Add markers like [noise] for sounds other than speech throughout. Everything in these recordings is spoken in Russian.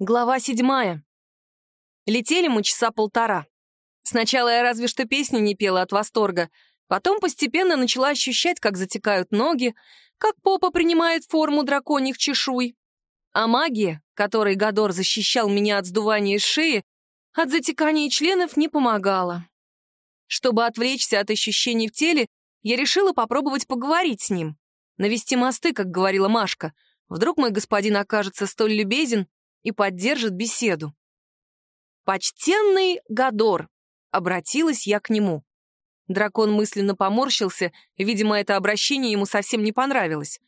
Глава седьмая. Летели мы часа полтора. Сначала я разве что песни не пела от восторга, потом постепенно начала ощущать, как затекают ноги, как попа принимает форму драконьих чешуй. А магия, которой Гадор защищал меня от сдувания шеи, от затекания членов не помогала. Чтобы отвлечься от ощущений в теле, я решила попробовать поговорить с ним. Навести мосты, как говорила Машка. Вдруг мой господин окажется столь любезен, и поддержит беседу. «Почтенный Гадор!» — обратилась я к нему. Дракон мысленно поморщился, видимо, это обращение ему совсем не понравилось.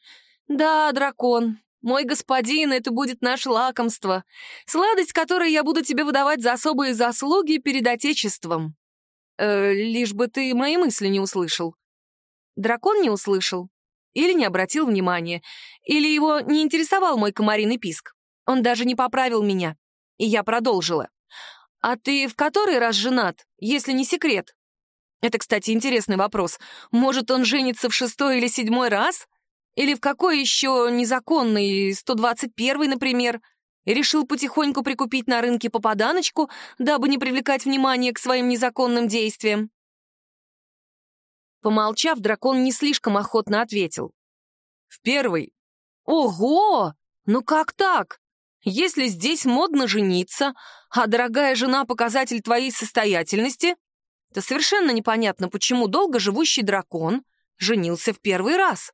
«Да, дракон, мой господин, это будет наше лакомство, сладость, которую я буду тебе выдавать за особые заслуги перед Отечеством. Э, лишь бы ты мои мысли не услышал». Дракон не услышал. Или не обратил внимания, или его не интересовал мой комариный писк. Он даже не поправил меня. И я продолжила. «А ты в который раз женат, если не секрет?» Это, кстати, интересный вопрос. Может, он женится в шестой или седьмой раз? Или в какой еще незаконный, 121-й, например? И решил потихоньку прикупить на рынке попаданочку, дабы не привлекать внимание к своим незаконным действиям? Помолчав, дракон не слишком охотно ответил. «В первый». «Ого! Ну как так? Если здесь модно жениться, а дорогая жена — показатель твоей состоятельности, то совершенно непонятно, почему долго живущий дракон женился в первый раз.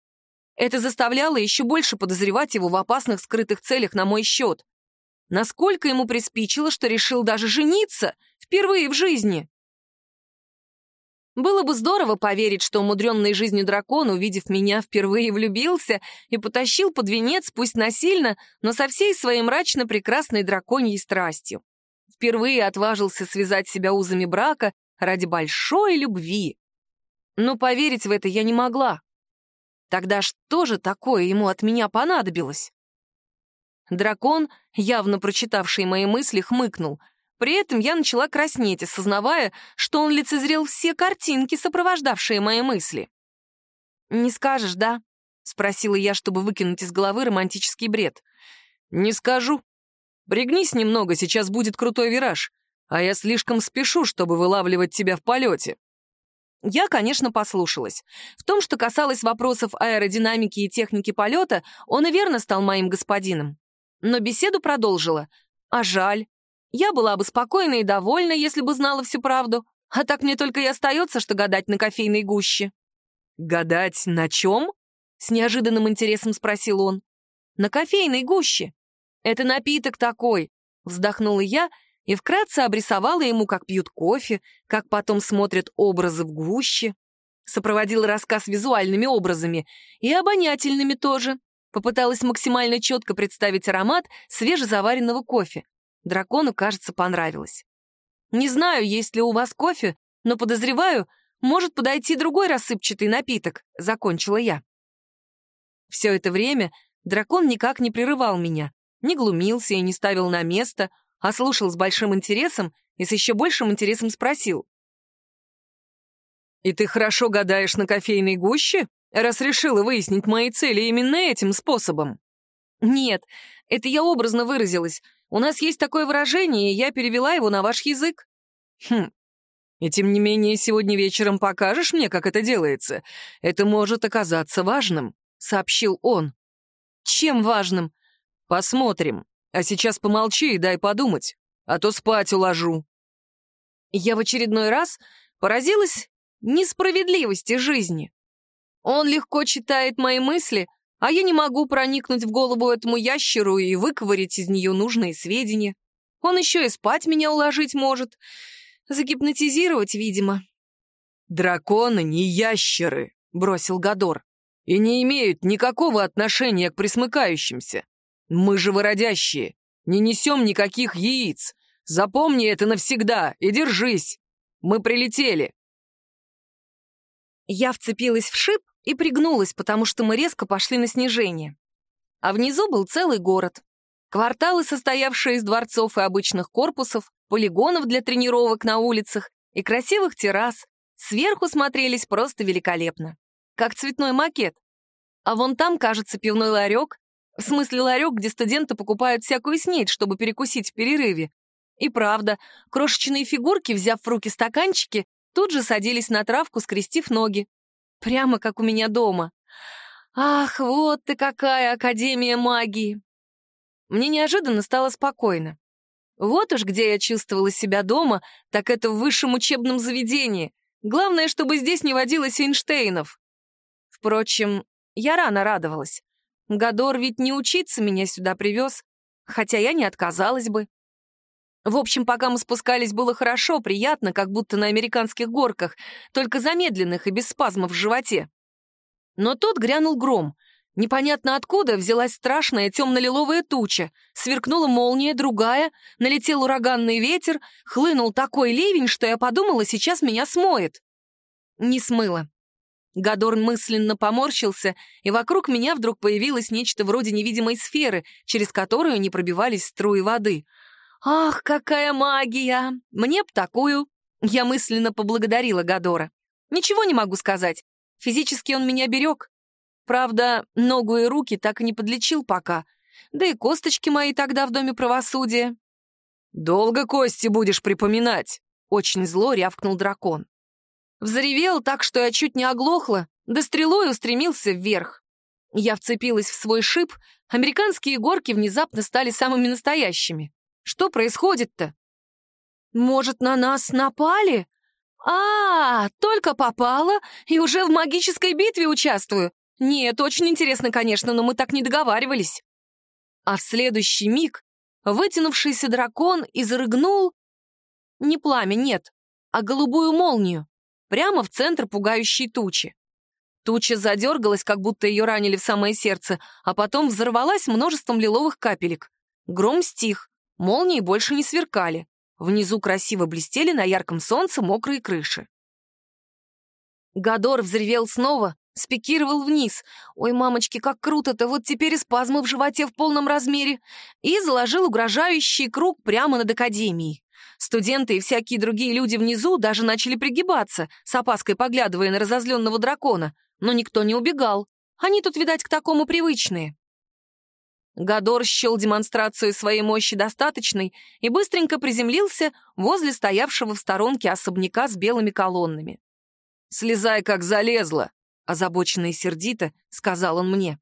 Это заставляло еще больше подозревать его в опасных скрытых целях на мой счет. Насколько ему приспичило, что решил даже жениться впервые в жизни. Было бы здорово поверить, что умудренный жизнью дракон, увидев меня, впервые влюбился и потащил под венец, пусть насильно, но со всей своей мрачно прекрасной драконьей страстью. Впервые отважился связать себя узами брака ради большой любви. Но поверить в это я не могла. Тогда что же такое ему от меня понадобилось? Дракон, явно прочитавший мои мысли, хмыкнул — при этом я начала краснеть, осознавая, что он лицезрел все картинки, сопровождавшие мои мысли. «Не скажешь, да?» — спросила я, чтобы выкинуть из головы романтический бред. «Не скажу. Пригнись немного, сейчас будет крутой вираж, а я слишком спешу, чтобы вылавливать тебя в полете». Я, конечно, послушалась. В том, что касалось вопросов аэродинамики и техники полета, он и верно стал моим господином. Но беседу продолжила. А жаль, я была бы спокойна и довольна, если бы знала всю правду. А так мне только и остается, что гадать на кофейной гуще». «Гадать на чем?» — с неожиданным интересом спросил он. «На кофейной гуще. Это напиток такой», — вздохнула я и вкратце обрисовала ему, как пьют кофе, как потом смотрят образы в гуще. Сопроводила рассказ визуальными образами и обонятельными тоже. Попыталась максимально четко представить аромат свежезаваренного кофе. Дракону, кажется, понравилось. Не знаю, есть ли у вас кофе, но подозреваю, может подойти другой рассыпчатый напиток, закончила я. Все это время дракон никак не прерывал меня, не глумился и не ставил на место, а слушал с большим интересом и с еще большим интересом спросил. «И ты хорошо гадаешь на кофейной гуще, раз решила выяснить мои цели именно этим способом?» «Нет, это я образно выразилась. У нас есть такое выражение, и я перевела его на ваш язык». «Хм. И тем не менее, сегодня вечером покажешь мне, как это делается? Это может оказаться важным», — сообщил он. «Чем важным?» «Посмотрим. А сейчас помолчи и дай подумать, а то спать уложу». Я в очередной раз поразилась несправедливости жизни. Он легко читает мои мысли, а я не могу проникнуть в голову этому ящеру и выковырять из нее нужные сведения. Он еще и спать меня уложить может. Загипнотизировать, видимо. «Драконы не ящеры», — бросил Гадор, «и не имеют никакого отношения к присмыкающимся. Мы же выродящие, не несем никаких яиц. Запомни это навсегда и держись. Мы прилетели». Я вцепилась в шип и пригнулась, потому что мы резко пошли на снижение. А внизу был целый город. Кварталы, состоявшие из дворцов и обычных корпусов, полигонов для тренировок на улицах и красивых террас, сверху смотрелись просто великолепно. Как цветной макет. А вон там, кажется, пивной ларек, В смысле ларек, где студенты покупают всякую снедь, чтобы перекусить в перерыве. И правда, крошечные фигурки, взяв в руки стаканчики, тут же садились на травку, скрестив ноги. Прямо как у меня дома. Ах, вот ты какая Академия магии! Мне неожиданно стало спокойно. Вот уж где я чувствовала себя дома, так это в высшем учебном заведении. Главное, чтобы здесь не водилось Эйнштейнов. Впрочем, я рано радовалась. Гадор ведь не учиться меня сюда привез, хотя я не отказалась бы. В общем, пока мы спускались, было хорошо, приятно, как будто на американских горках, только замедленных и без спазмов в животе. Но тут грянул гром. Непонятно откуда взялась страшная темно-лиловая туча, сверкнула молния, другая, налетел ураганный ветер, хлынул такой ливень, что я подумала, сейчас меня смоет. Не смыло. Гадор мысленно поморщился, и вокруг меня вдруг появилось нечто вроде невидимой сферы, через которую не пробивались струи воды — «Ах, какая магия! Мне б такую!» Я мысленно поблагодарила Гадора. «Ничего не могу сказать. Физически он меня берег. Правда, ногу и руки так и не подлечил пока. Да и косточки мои тогда в Доме правосудия». «Долго кости будешь припоминать?» Очень зло рявкнул дракон. Взревел так, что я чуть не оглохла, да стрелой устремился вверх. Я вцепилась в свой шип, американские горки внезапно стали самыми настоящими. Что происходит-то? Может, на нас напали? А, только попала и уже в магической битве участвую. Нет, очень интересно, конечно, но мы так не договаривались. А в следующий миг вытянувшийся дракон изрыгнул... Не пламя, нет, а голубую молнию. Прямо в центр пугающей тучи. Туча задергалась, как будто ее ранили в самое сердце, а потом взорвалась множеством лиловых капелек. Гром стих, Молнии больше не сверкали. Внизу красиво блестели на ярком солнце мокрые крыши. Гадор взревел снова, спикировал вниз. Ой, мамочки, как круто-то, вот теперь и спазмы в животе в полном размере. И заложил угрожающий круг прямо над академией. Студенты и всякие другие люди внизу даже начали пригибаться, с опаской поглядывая на разозленного дракона. Но никто не убегал. Они тут, видать, к такому привычные. Гадор счел демонстрацию своей мощи достаточной и быстренько приземлился возле стоявшего в сторонке особняка с белыми колоннами. «Слезай, как залезла!» — озабоченно и сердито сказал он мне.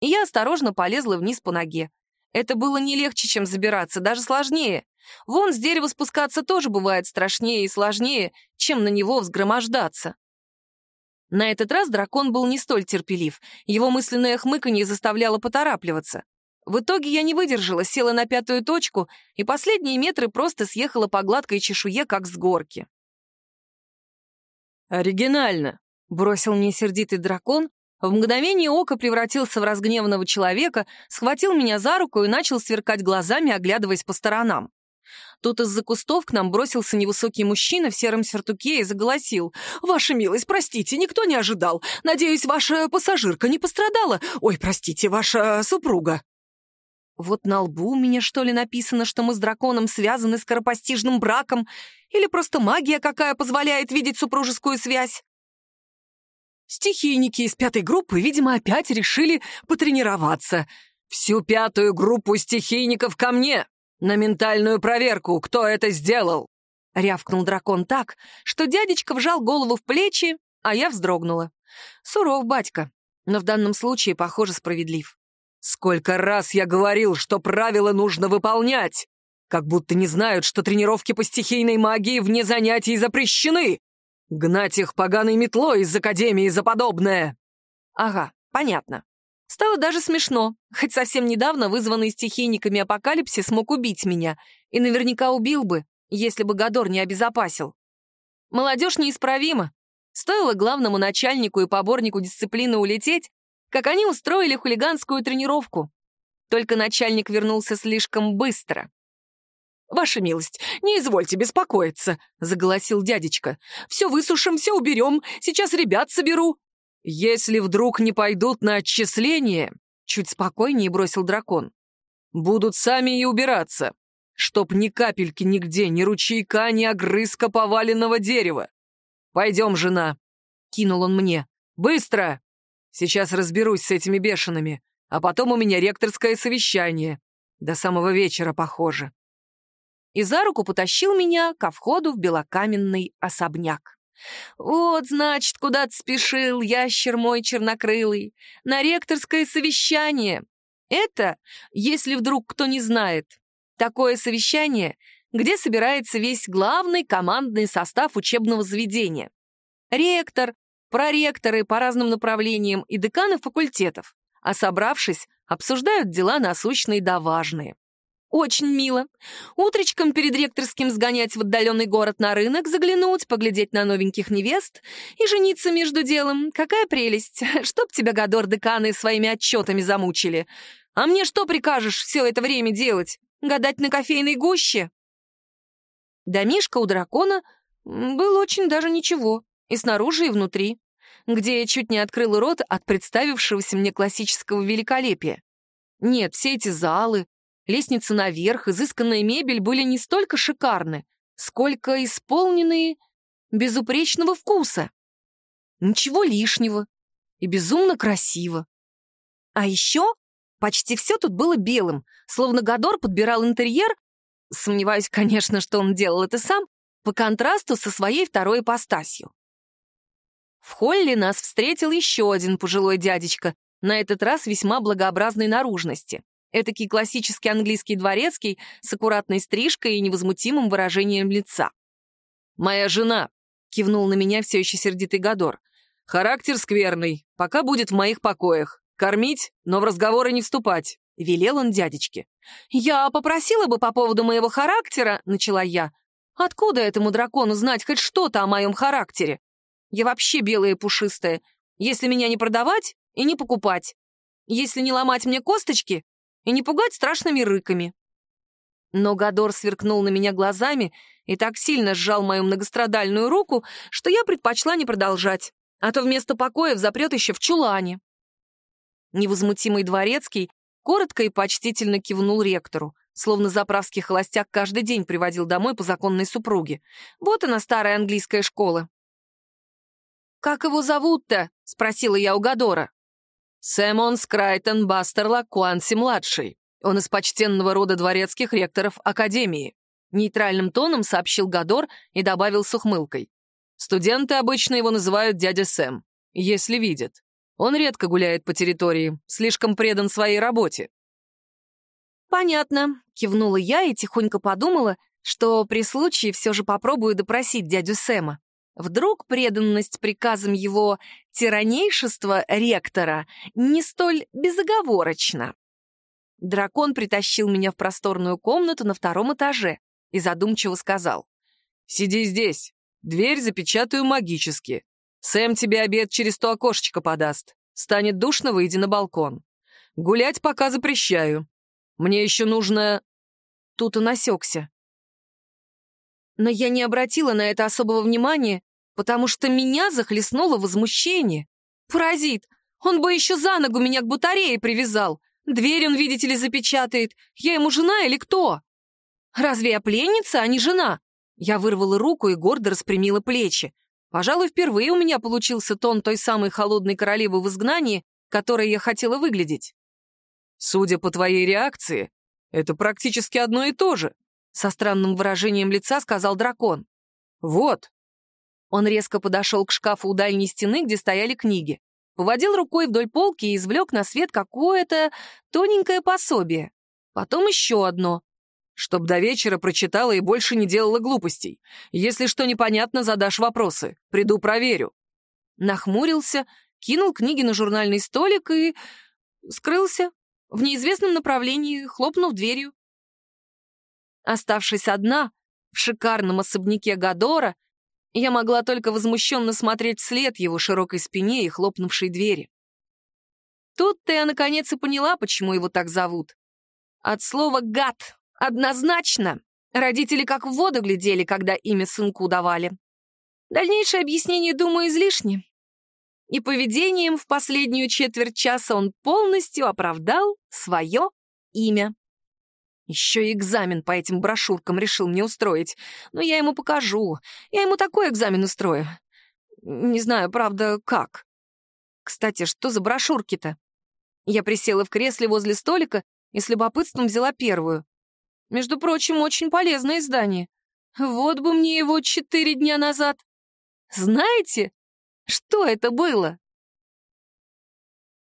И я осторожно полезла вниз по ноге. Это было не легче, чем забираться, даже сложнее. Вон с дерева спускаться тоже бывает страшнее и сложнее, чем на него взгромождаться. На этот раз дракон был не столь терпелив, его мысленное хмыканье заставляло поторапливаться. В итоге я не выдержала, села на пятую точку и последние метры просто съехала по гладкой чешуе, как с горки. «Оригинально», — бросил мне сердитый дракон, в мгновение ока превратился в разгневанного человека, схватил меня за руку и начал сверкать глазами, оглядываясь по сторонам. Тут из-за кустов к нам бросился невысокий мужчина в сером сюртуке и заголосил. «Ваша милость, простите, никто не ожидал. Надеюсь, ваша пассажирка не пострадала? Ой, простите, ваша супруга». Вот на лбу у меня, что ли, написано, что мы с драконом связаны скоропостижным браком, или просто магия какая позволяет видеть супружескую связь? Стихийники из пятой группы, видимо, опять решили потренироваться. Всю пятую группу стихийников ко мне! На ментальную проверку, кто это сделал!» Рявкнул дракон так, что дядечка вжал голову в плечи, а я вздрогнула. Суров батька, но в данном случае, похоже, справедлив. Сколько раз я говорил, что правила нужно выполнять! Как будто не знают, что тренировки по стихийной магии вне занятий запрещены! Гнать их поганой метлой из Академии за подобное!» «Ага, понятно. Стало даже смешно, хоть совсем недавно вызванный стихийниками апокалипсис мог убить меня, и наверняка убил бы, если бы Гадор не обезопасил. Молодежь неисправима. Стоило главному начальнику и поборнику дисциплины улететь, как они устроили хулиганскую тренировку. Только начальник вернулся слишком быстро. «Ваша милость, не извольте беспокоиться», — заголосил дядечка. «Все высушим, все уберем, сейчас ребят соберу». «Если вдруг не пойдут на отчисление», — чуть спокойнее бросил дракон, «будут сами и убираться, чтоб ни капельки нигде, ни ручейка, ни огрызка поваленного дерева. Пойдем, жена», — кинул он мне. «Быстро!» Сейчас разберусь с этими бешеными. А потом у меня ректорское совещание. До самого вечера, похоже. И за руку потащил меня ко входу в белокаменный особняк. Вот, значит, куда-то спешил ящер мой чернокрылый. На ректорское совещание. Это, если вдруг кто не знает, такое совещание, где собирается весь главный командный состав учебного заведения. Ректор, проректоры по разным направлениям и деканы факультетов, а собравшись, обсуждают дела насущные да важные. Очень мило. Утречком перед ректорским сгонять в отдаленный город на рынок, заглянуть, поглядеть на новеньких невест и жениться между делом. Какая прелесть. [laughs] Чтоб тебя, Гадор, деканы своими отчетами замучили. А мне что прикажешь все это время делать? Гадать на кофейной гуще? Домишка у дракона был очень даже ничего. И снаружи, и внутри. Где я чуть не открыл рот от представившегося мне классического великолепия. Нет, все эти залы, Лестница наверх, изысканная мебель были не столько шикарны, сколько исполненные безупречного вкуса. Ничего лишнего и безумно красиво. А еще почти все тут было белым, словно Гадор подбирал интерьер, сомневаюсь, конечно, что он делал это сам, по контрасту со своей второй ипостасью. В холле нас встретил еще один пожилой дядечка, на этот раз весьма благообразной наружности. Этакий классический английский дворецкий с аккуратной стрижкой и невозмутимым выражением лица. «Моя жена», — кивнул на меня все еще сердитый Гадор. «Характер скверный, пока будет в моих покоях. Кормить, но в разговоры не вступать», — велел он дядечке. «Я попросила бы по поводу моего характера», — начала я. «Откуда этому дракону знать хоть что-то о моем характере? Я вообще белая и пушистая. Если меня не продавать и не покупать. Если не ломать мне косточки, и не пугать страшными рыками. Но Гадор сверкнул на меня глазами и так сильно сжал мою многострадальную руку, что я предпочла не продолжать, а то вместо покоя запрет еще в чулане. Невозмутимый дворецкий коротко и почтительно кивнул ректору, словно заправский холостяк каждый день приводил домой по законной супруге. Вот она, старая английская школа. «Как его зовут-то?» — спросила я у Гадора. Сэмон Скрайтон Бастер Куанси-младший. Он из почтенного рода дворецких ректоров Академии. Нейтральным тоном сообщил Гадор и добавил с ухмылкой. Студенты обычно его называют дядя Сэм, если видят. Он редко гуляет по территории, слишком предан своей работе. «Понятно», — кивнула я и тихонько подумала, что при случае все же попробую допросить дядю Сэма. Вдруг преданность приказам его тиранейшества ректора не столь безоговорочна. Дракон притащил меня в просторную комнату на втором этаже и задумчиво сказал. «Сиди здесь. Дверь запечатаю магически. Сэм тебе обед через то окошечко подаст. Станет душно, выйди на балкон. Гулять пока запрещаю. Мне еще нужно...» Тут он осекся. Но я не обратила на это особого внимания, потому что меня захлестнуло возмущение. Паразит! Он бы еще за ногу меня к батарее привязал. Дверь он, видите ли, запечатает. Я ему жена или кто? Разве я пленница, а не жена? Я вырвала руку и гордо распрямила плечи. Пожалуй, впервые у меня получился тон той самой холодной королевы в изгнании, которой я хотела выглядеть. Судя по твоей реакции, это практически одно и то же. Со странным выражением лица сказал дракон. «Вот». Он резко подошел к шкафу у дальней стены, где стояли книги. Поводил рукой вдоль полки и извлек на свет какое-то тоненькое пособие. Потом еще одно. «Чтоб до вечера прочитала и больше не делала глупостей. Если что непонятно, задашь вопросы. Приду проверю». Нахмурился, кинул книги на журнальный столик и... скрылся в неизвестном направлении, хлопнув дверью. Оставшись одна, в шикарном особняке Гадора, я могла только возмущенно смотреть вслед его широкой спине и хлопнувшей двери. Тут-то я наконец и поняла, почему его так зовут. От слова «гад» однозначно. Родители как в воду глядели, когда имя сынку давали. Дальнейшее объяснение, думаю, излишне. И поведением в последнюю четверть часа он полностью оправдал свое имя. Еще и экзамен по этим брошюркам решил мне устроить. Но я ему покажу. Я ему такой экзамен устрою. Не знаю, правда, как. Кстати, что за брошюрки-то? Я присела в кресле возле столика и с любопытством взяла первую. Между прочим, очень полезное издание. Вот бы мне его четыре дня назад. Знаете, что это было?